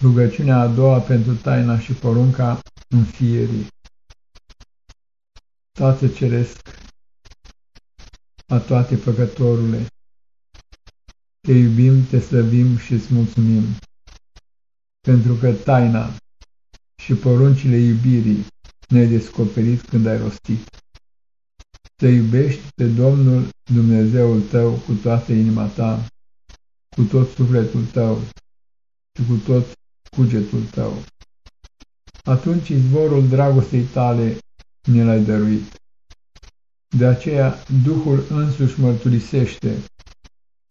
Rugăciunea a doua pentru taina și porunca înfierii. Tată Ceresc, a toate păcătorule, te iubim, te slăvim și îți mulțumim, pentru că taina și poruncile iubirii ne-ai descoperit când ai rostit. Să iubești pe Domnul Dumnezeul tău cu toată inima ta, cu tot sufletul tău și cu tot cugetul tău. Atunci izvorul dragostei tale ne l-ai dăruit. De aceea Duhul însuși mărturisește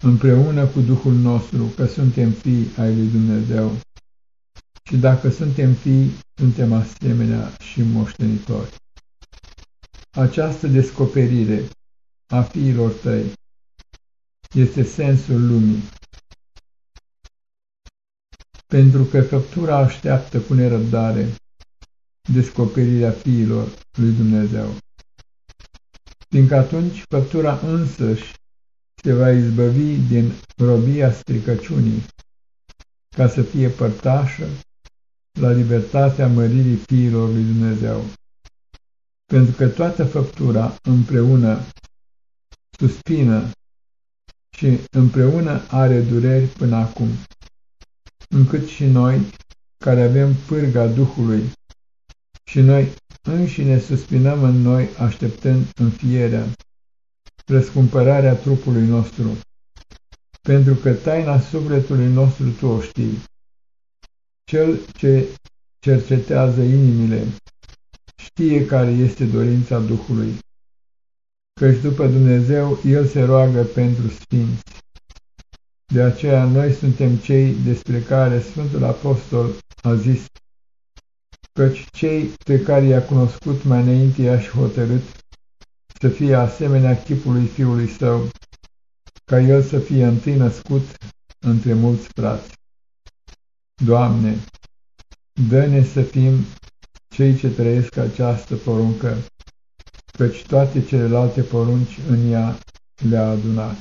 împreună cu Duhul nostru că suntem fii ai lui Dumnezeu. Și dacă suntem fii, suntem asemenea și moștenitori. Această descoperire a fiilor tăi este sensul lumii pentru că făptura așteaptă cu nerăbdare descoperirea fiilor lui Dumnezeu. Fiindcă atunci făptura însăși se va izbăvi din robia stricăciunii, ca să fie părtașă la libertatea măririi fiilor lui Dumnezeu. Pentru că toată făptura împreună suspină și împreună are dureri până acum încât și noi, care avem pârga Duhului, și noi înșine suspinăm în noi așteptând înfierea, răscumpărarea trupului nostru, pentru că taina sufletului nostru tu o știi. Cel ce cercetează inimile știe care este dorința Duhului, căci după Dumnezeu El se roagă pentru sfinți. De aceea noi suntem cei despre care Sfântul Apostol a zis, căci cei pe care i-a cunoscut mai înainte i-aș și hotărât să fie asemenea chipului Fiului Său, ca El să fie întâi născut între mulți frați. Doamne, dă-ne să fim cei ce trăiesc această poruncă, căci toate celelalte porunci în ea le-a adunat.